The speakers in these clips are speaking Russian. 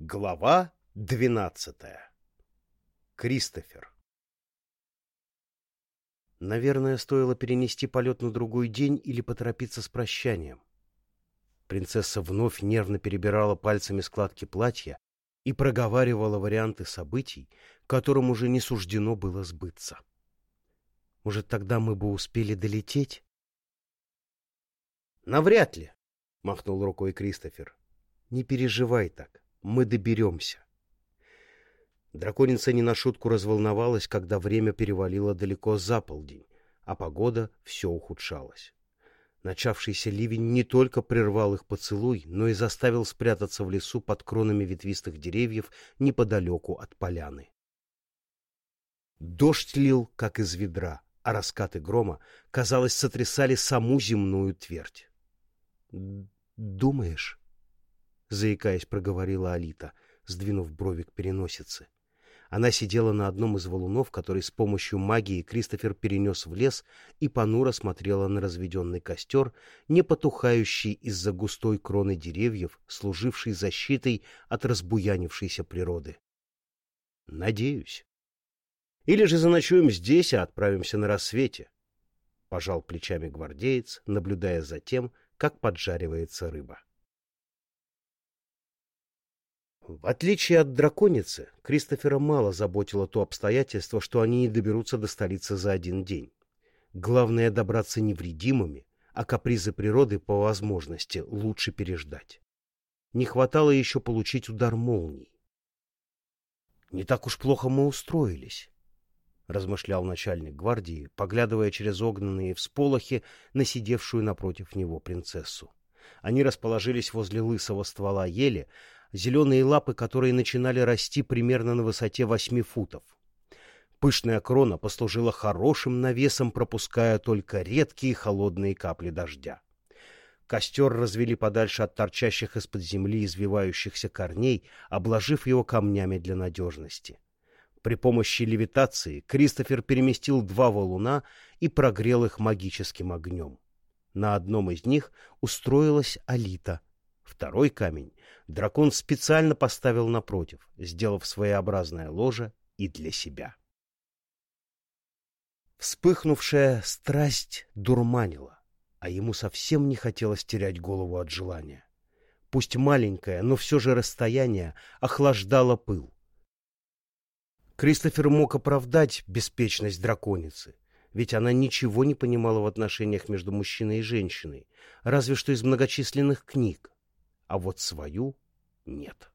Глава двенадцатая. Кристофер. Наверное, стоило перенести полет на другой день или поторопиться с прощанием. Принцесса вновь нервно перебирала пальцами складки платья и проговаривала варианты событий, которым уже не суждено было сбыться. Может, тогда мы бы успели долететь? — Навряд ли, — махнул рукой Кристофер. — Не переживай так мы доберемся. Драконица не на шутку разволновалась, когда время перевалило далеко за полдень, а погода все ухудшалась. Начавшийся ливень не только прервал их поцелуй, но и заставил спрятаться в лесу под кронами ветвистых деревьев неподалеку от поляны. Дождь лил, как из ведра, а раскаты грома, казалось, сотрясали саму земную твердь. «Думаешь?» — заикаясь, проговорила Алита, сдвинув брови к переносице. Она сидела на одном из валунов, который с помощью магии Кристофер перенес в лес и понуро смотрела на разведенный костер, не потухающий из-за густой кроны деревьев, служивший защитой от разбуянившейся природы. — Надеюсь. Или же заночуем здесь, а отправимся на рассвете. Пожал плечами гвардеец, наблюдая за тем, как поджаривается рыба. В отличие от драконицы, Кристофера мало заботило то обстоятельство, что они не доберутся до столицы за один день. Главное — добраться невредимыми, а капризы природы по возможности лучше переждать. Не хватало еще получить удар молний. «Не так уж плохо мы устроились», — размышлял начальник гвардии, поглядывая через огненные всполохи на сидевшую напротив него принцессу. Они расположились возле лысого ствола ели, зеленые лапы, которые начинали расти примерно на высоте восьми футов. Пышная крона послужила хорошим навесом, пропуская только редкие холодные капли дождя. Костер развели подальше от торчащих из-под земли извивающихся корней, обложив его камнями для надежности. При помощи левитации Кристофер переместил два валуна и прогрел их магическим огнем. На одном из них устроилась Алита — Второй камень дракон специально поставил напротив, сделав своеобразное ложе и для себя. Вспыхнувшая страсть дурманила, а ему совсем не хотелось терять голову от желания. Пусть маленькое, но все же расстояние охлаждало пыл. Кристофер мог оправдать беспечность драконицы, ведь она ничего не понимала в отношениях между мужчиной и женщиной, разве что из многочисленных книг а вот свою нет.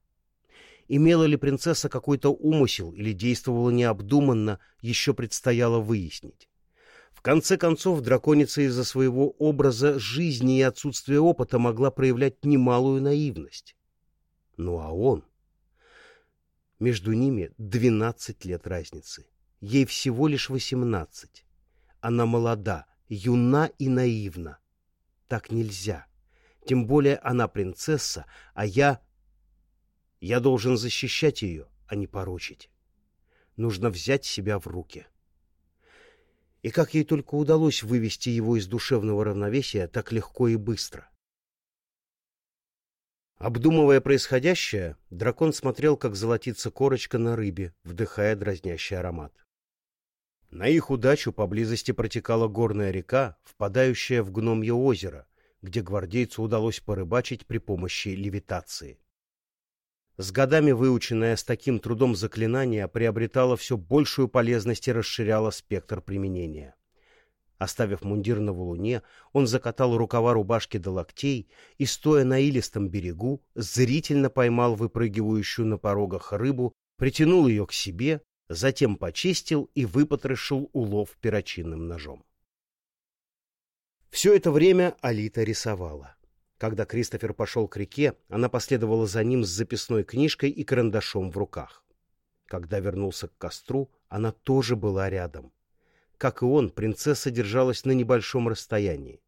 Имела ли принцесса какой-то умысел или действовала необдуманно, еще предстояло выяснить. В конце концов, драконица из-за своего образа жизни и отсутствия опыта могла проявлять немалую наивность. Ну а он? Между ними двенадцать лет разницы. Ей всего лишь восемнадцать. Она молода, юна и наивна. Так нельзя. — тем более она принцесса, а я... Я должен защищать ее, а не порочить. Нужно взять себя в руки. И как ей только удалось вывести его из душевного равновесия так легко и быстро. Обдумывая происходящее, дракон смотрел, как золотится корочка на рыбе, вдыхая дразнящий аромат. На их удачу поблизости протекала горная река, впадающая в гномье озеро, где гвардейцу удалось порыбачить при помощи левитации. С годами выученное с таким трудом заклинание приобретало все большую полезность и расширяло спектр применения. Оставив мундир на валуне, он закатал рукава рубашки до локтей и, стоя на илистом берегу, зрительно поймал выпрыгивающую на порогах рыбу, притянул ее к себе, затем почистил и выпотрошил улов перочинным ножом. Все это время Алита рисовала. Когда Кристофер пошел к реке, она последовала за ним с записной книжкой и карандашом в руках. Когда вернулся к костру, она тоже была рядом. Как и он, принцесса держалась на небольшом расстоянии.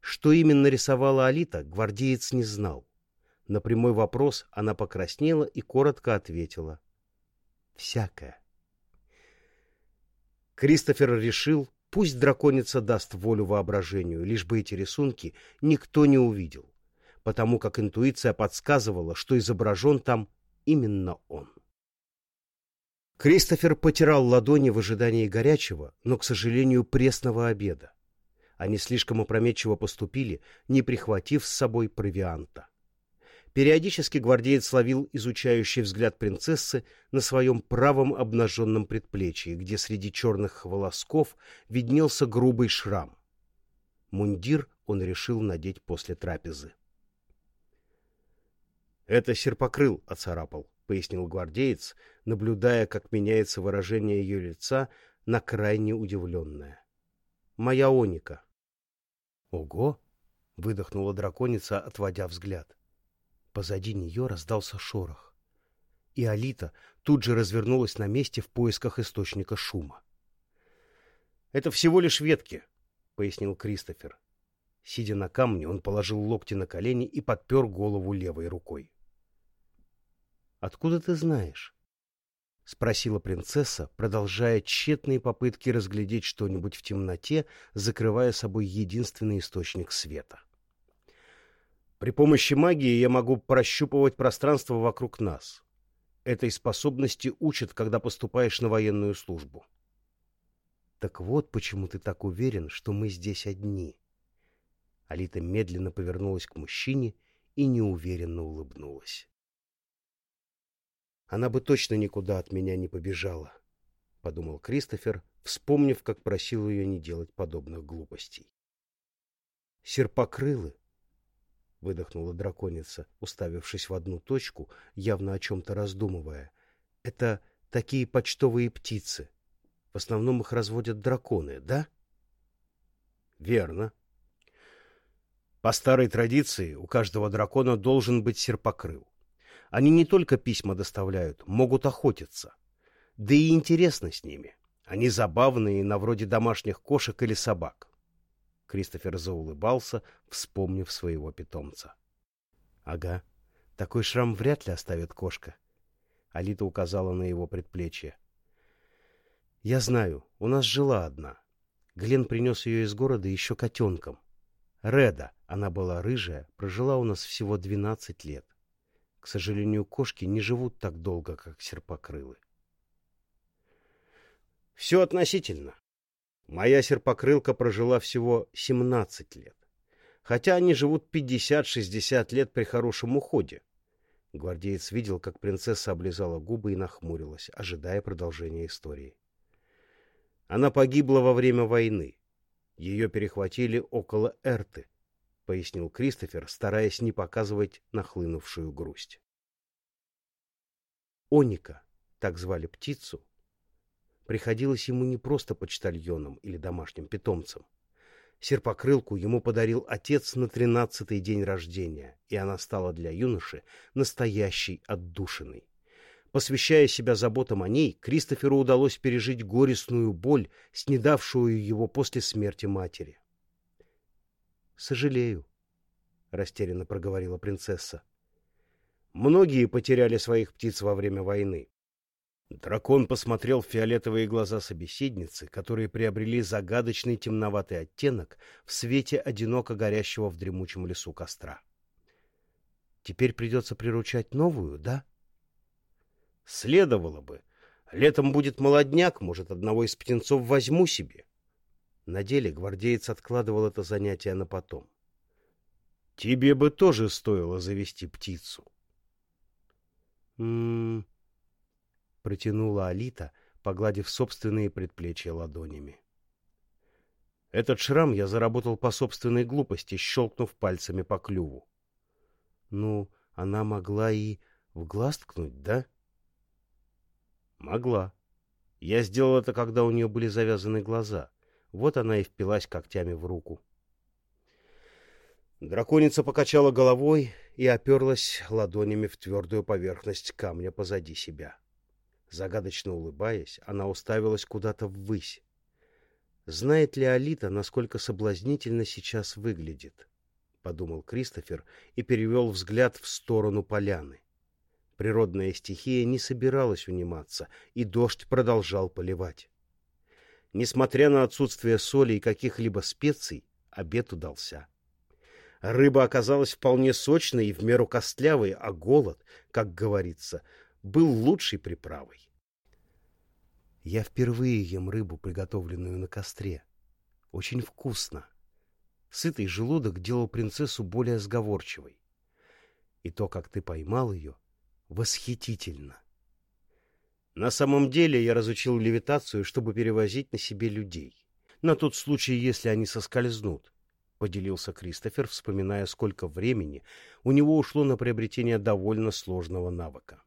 Что именно рисовала Алита, гвардеец не знал. На прямой вопрос она покраснела и коротко ответила. «Всякое». Кристофер решил, Пусть драконица даст волю воображению, лишь бы эти рисунки никто не увидел, потому как интуиция подсказывала, что изображен там именно он. Кристофер потирал ладони в ожидании горячего, но, к сожалению, пресного обеда. Они слишком опрометчиво поступили, не прихватив с собой провианта. Периодически гвардеец ловил изучающий взгляд принцессы на своем правом обнаженном предплечье, где среди черных волосков виднелся грубый шрам. Мундир он решил надеть после трапезы. «Это серпокрыл оцарапал», — пояснил гвардеец, наблюдая, как меняется выражение ее лица на крайне удивленное. «Моя Оника». «Ого!» — выдохнула драконица, отводя взгляд. Позади нее раздался шорох. И Алита тут же развернулась на месте в поисках источника шума. «Это всего лишь ветки», — пояснил Кристофер. Сидя на камне, он положил локти на колени и подпер голову левой рукой. «Откуда ты знаешь?» — спросила принцесса, продолжая тщетные попытки разглядеть что-нибудь в темноте, закрывая собой единственный источник света. При помощи магии я могу прощупывать пространство вокруг нас. Этой способности учат, когда поступаешь на военную службу. Так вот почему ты так уверен, что мы здесь одни. Алита медленно повернулась к мужчине и неуверенно улыбнулась. Она бы точно никуда от меня не побежала, — подумал Кристофер, вспомнив, как просил ее не делать подобных глупостей. Серпокрылы — выдохнула драконица, уставившись в одну точку, явно о чем-то раздумывая. — Это такие почтовые птицы. В основном их разводят драконы, да? — Верно. По старой традиции у каждого дракона должен быть серпокрыл. Они не только письма доставляют, могут охотиться. Да и интересно с ними. Они забавные, на вроде домашних кошек или собак. Кристофер заулыбался, вспомнив своего питомца. — Ага, такой шрам вряд ли оставит кошка. Алита указала на его предплечье. — Я знаю, у нас жила одна. Глен принес ее из города еще котенком. Реда, она была рыжая, прожила у нас всего двенадцать лет. К сожалению, кошки не живут так долго, как серпокрылы. — Все относительно. Моя серпокрылка прожила всего 17 лет. Хотя они живут 50-60 лет при хорошем уходе. Гвардеец видел, как принцесса облизала губы и нахмурилась, ожидая продолжения истории. Она погибла во время войны. Ее перехватили около Эрты, — пояснил Кристофер, стараясь не показывать нахлынувшую грусть. Оника, так звали птицу, приходилось ему не просто почтальоном или домашним питомцем. Серпокрылку ему подарил отец на тринадцатый день рождения, и она стала для юноши настоящей отдушиной. Посвящая себя заботам о ней, Кристоферу удалось пережить горестную боль, снедавшую его после смерти матери. «Сожалею», — растерянно проговорила принцесса. «Многие потеряли своих птиц во время войны. Дракон посмотрел в фиолетовые глаза собеседницы, которые приобрели загадочный темноватый оттенок в свете одиноко горящего в дремучем лесу костра. «Теперь придется приручать новую, да?» «Следовало бы. Летом будет молодняк, может, одного из птенцов возьму себе». На деле гвардеец откладывал это занятие на потом. «Тебе бы тоже стоило завести птицу». «М-м-м...» — протянула Алита, погладив собственные предплечья ладонями. Этот шрам я заработал по собственной глупости, щелкнув пальцами по клюву. Ну, она могла и в глаз ткнуть, да? Могла. Я сделал это, когда у нее были завязаны глаза. Вот она и впилась когтями в руку. Драконица покачала головой и оперлась ладонями в твердую поверхность камня позади себя. Загадочно улыбаясь, она уставилась куда-то ввысь. «Знает ли Алита, насколько соблазнительно сейчас выглядит?» — подумал Кристофер и перевел взгляд в сторону поляны. Природная стихия не собиралась униматься, и дождь продолжал поливать. Несмотря на отсутствие соли и каких-либо специй, обед удался. Рыба оказалась вполне сочной и в меру костлявой, а голод, как говорится, был лучшей приправой. Я впервые ем рыбу, приготовленную на костре. Очень вкусно. Сытый желудок делал принцессу более сговорчивой. И то, как ты поймал ее, восхитительно. На самом деле я разучил левитацию, чтобы перевозить на себе людей. На тот случай, если они соскользнут, — поделился Кристофер, вспоминая, сколько времени у него ушло на приобретение довольно сложного навыка.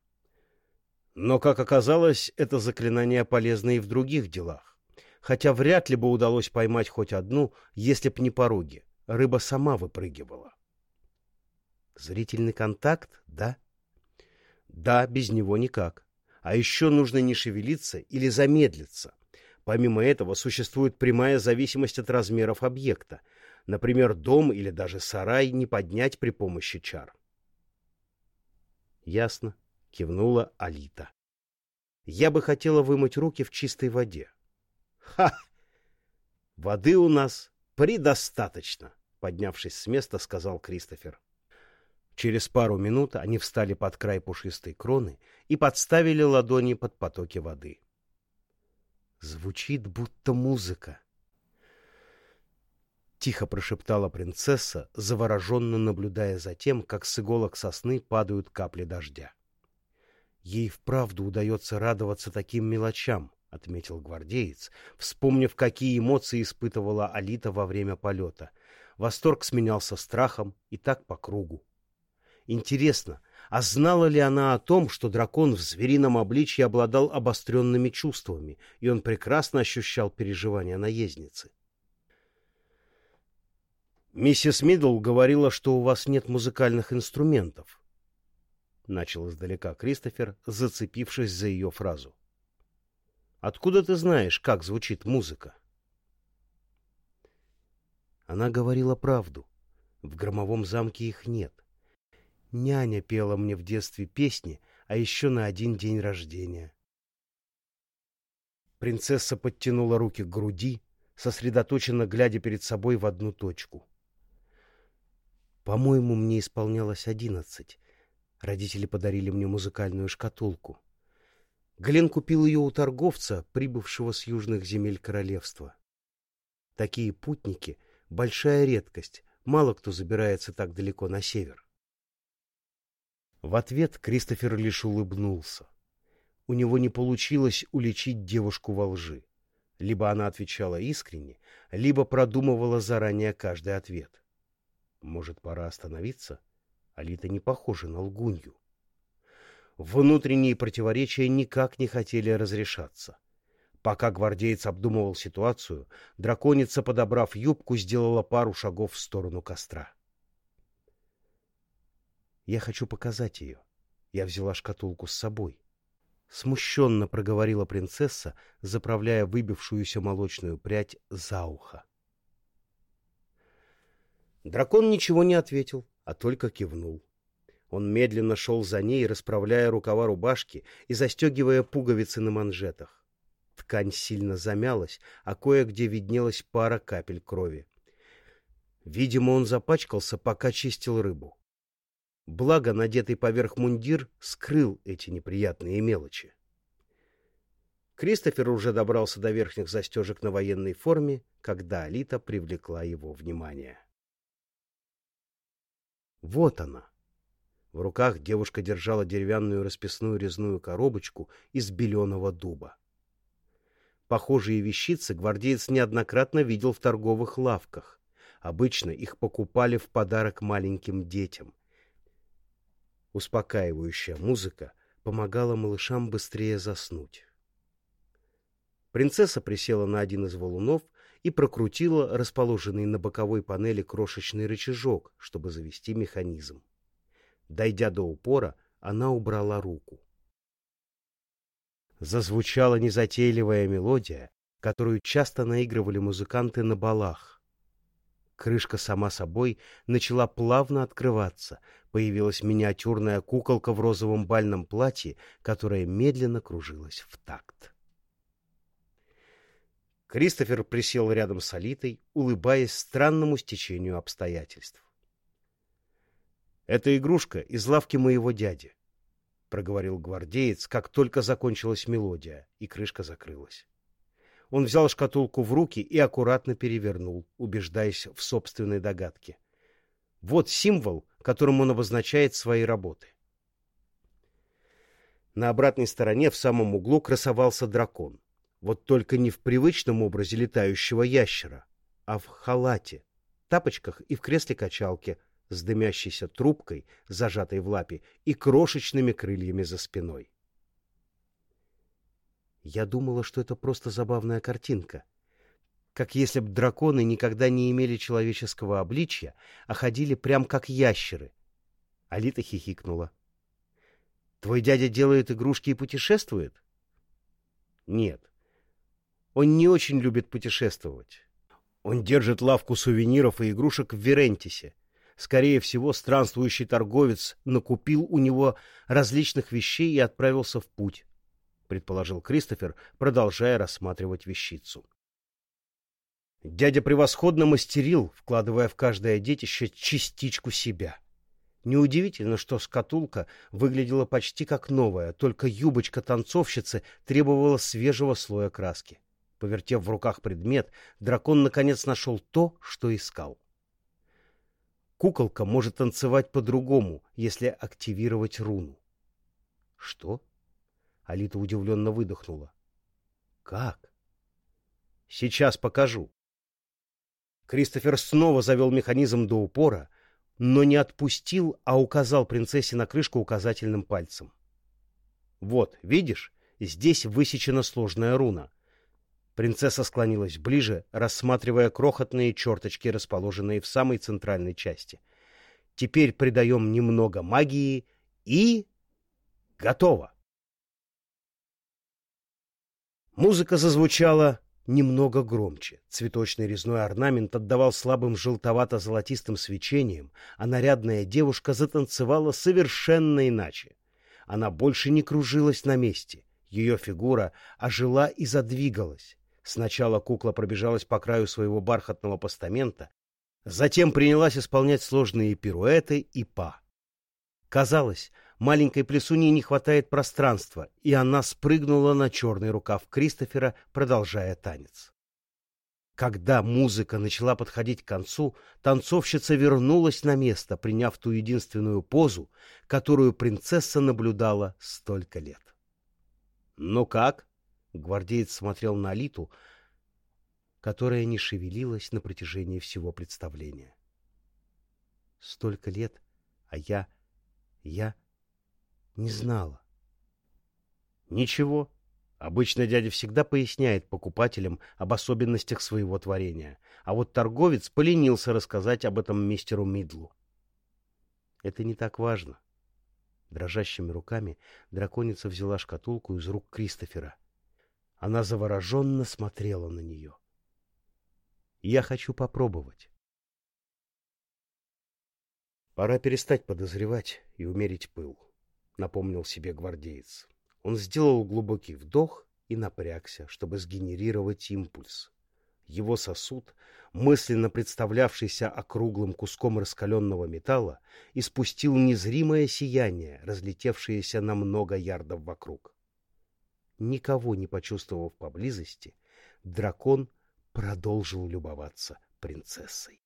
Но, как оказалось, это заклинание полезно и в других делах. Хотя вряд ли бы удалось поймать хоть одну, если б не пороги. Рыба сама выпрыгивала. Зрительный контакт, да? Да, без него никак. А еще нужно не шевелиться или замедлиться. Помимо этого, существует прямая зависимость от размеров объекта. Например, дом или даже сарай не поднять при помощи чар. Ясно кивнула Алита. Я бы хотела вымыть руки в чистой воде. Ха! Воды у нас предостаточно, поднявшись с места, сказал Кристофер. Через пару минут они встали под край пушистой кроны и подставили ладони под потоки воды. Звучит будто музыка. Тихо прошептала принцесса, завороженно наблюдая за тем, как с иголок сосны падают капли дождя. Ей вправду удается радоваться таким мелочам, — отметил гвардеец, вспомнив, какие эмоции испытывала Алита во время полета. Восторг сменялся страхом и так по кругу. Интересно, а знала ли она о том, что дракон в зверином обличье обладал обостренными чувствами, и он прекрасно ощущал переживания наездницы? «Миссис Мидл говорила, что у вас нет музыкальных инструментов», — начал издалека Кристофер, зацепившись за ее фразу. «Откуда ты знаешь, как звучит музыка?» Она говорила правду. В громовом замке их нет. Няня пела мне в детстве песни, а еще на один день рождения. Принцесса подтянула руки к груди, сосредоточенно глядя перед собой в одну точку. По-моему, мне исполнялось одиннадцать, Родители подарили мне музыкальную шкатулку. Глен купил ее у торговца, прибывшего с южных земель королевства. Такие путники — большая редкость, мало кто забирается так далеко на север. В ответ Кристофер лишь улыбнулся. У него не получилось уличить девушку во лжи. Либо она отвечала искренне, либо продумывала заранее каждый ответ. Может, пора остановиться? — Алита не похожа на лгунью. Внутренние противоречия никак не хотели разрешаться. Пока гвардеец обдумывал ситуацию, драконица, подобрав юбку, сделала пару шагов в сторону костра. «Я хочу показать ее». Я взяла шкатулку с собой. Смущенно проговорила принцесса, заправляя выбившуюся молочную прядь за ухо. Дракон ничего не ответил, а только кивнул. Он медленно шел за ней, расправляя рукава рубашки и застегивая пуговицы на манжетах. Ткань сильно замялась, а кое-где виднелась пара капель крови. Видимо, он запачкался, пока чистил рыбу. Благо, надетый поверх мундир скрыл эти неприятные мелочи. Кристофер уже добрался до верхних застежек на военной форме, когда Алита привлекла его внимание. Вот она. В руках девушка держала деревянную расписную резную коробочку из беленого дуба. Похожие вещицы гвардеец неоднократно видел в торговых лавках. Обычно их покупали в подарок маленьким детям. Успокаивающая музыка помогала малышам быстрее заснуть. Принцесса присела на один из валунов и прокрутила расположенный на боковой панели крошечный рычажок, чтобы завести механизм. Дойдя до упора, она убрала руку. Зазвучала незатейливая мелодия, которую часто наигрывали музыканты на балах. Крышка сама собой начала плавно открываться. Появилась миниатюрная куколка в розовом бальном платье, которая медленно кружилась в такт. Кристофер присел рядом с Алитой, улыбаясь странному стечению обстоятельств. — Это игрушка из лавки моего дяди, — проговорил гвардеец, как только закончилась мелодия, и крышка закрылась. Он взял шкатулку в руки и аккуратно перевернул, убеждаясь в собственной догадке. Вот символ, которым он обозначает свои работы. На обратной стороне в самом углу красовался дракон. Вот только не в привычном образе летающего ящера, а в халате, тапочках и в кресле-качалке с дымящейся трубкой, зажатой в лапе, и крошечными крыльями за спиной. Я думала, что это просто забавная картинка. Как если б драконы никогда не имели человеческого обличья, а ходили прям как ящеры. Алита хихикнула. — Твой дядя делает игрушки и путешествует? — Нет. Он не очень любит путешествовать. Он держит лавку сувениров и игрушек в Верентисе. Скорее всего, странствующий торговец накупил у него различных вещей и отправился в путь, — предположил Кристофер, продолжая рассматривать вещицу. Дядя превосходно мастерил, вкладывая в каждое детище частичку себя. Неудивительно, что скатулка выглядела почти как новая, только юбочка танцовщицы требовала свежего слоя краски. Повертев в руках предмет, дракон наконец нашел то, что искал. Куколка может танцевать по-другому, если активировать руну. — Что? — Алита удивленно выдохнула. — Как? — Сейчас покажу. Кристофер снова завел механизм до упора, но не отпустил, а указал принцессе на крышку указательным пальцем. — Вот, видишь, здесь высечена сложная руна — Принцесса склонилась ближе, рассматривая крохотные черточки, расположенные в самой центральной части. Теперь придаем немного магии и... Готово! Музыка зазвучала немного громче. Цветочный резной орнамент отдавал слабым желтовато-золотистым свечением, а нарядная девушка затанцевала совершенно иначе. Она больше не кружилась на месте. Ее фигура ожила и задвигалась. Сначала кукла пробежалась по краю своего бархатного постамента, затем принялась исполнять сложные пируэты и па. Казалось, маленькой плесуне не хватает пространства, и она спрыгнула на черный рукав Кристофера, продолжая танец. Когда музыка начала подходить к концу, танцовщица вернулась на место, приняв ту единственную позу, которую принцесса наблюдала столько лет. — Ну как? Гвардеец смотрел на Алиту, которая не шевелилась на протяжении всего представления. Столько лет, а я... я не знала. Ничего. Обычно дядя всегда поясняет покупателям об особенностях своего творения, а вот торговец поленился рассказать об этом мистеру Мидлу. Это не так важно. Дрожащими руками драконица взяла шкатулку из рук Кристофера — она завороженно смотрела на нее. «Я хочу попробовать». «Пора перестать подозревать и умерить пыл», — напомнил себе гвардеец. Он сделал глубокий вдох и напрягся, чтобы сгенерировать импульс. Его сосуд, мысленно представлявшийся округлым куском раскаленного металла, испустил незримое сияние, разлетевшееся на много ярдов вокруг. Никого не почувствовав поблизости, дракон продолжил любоваться принцессой.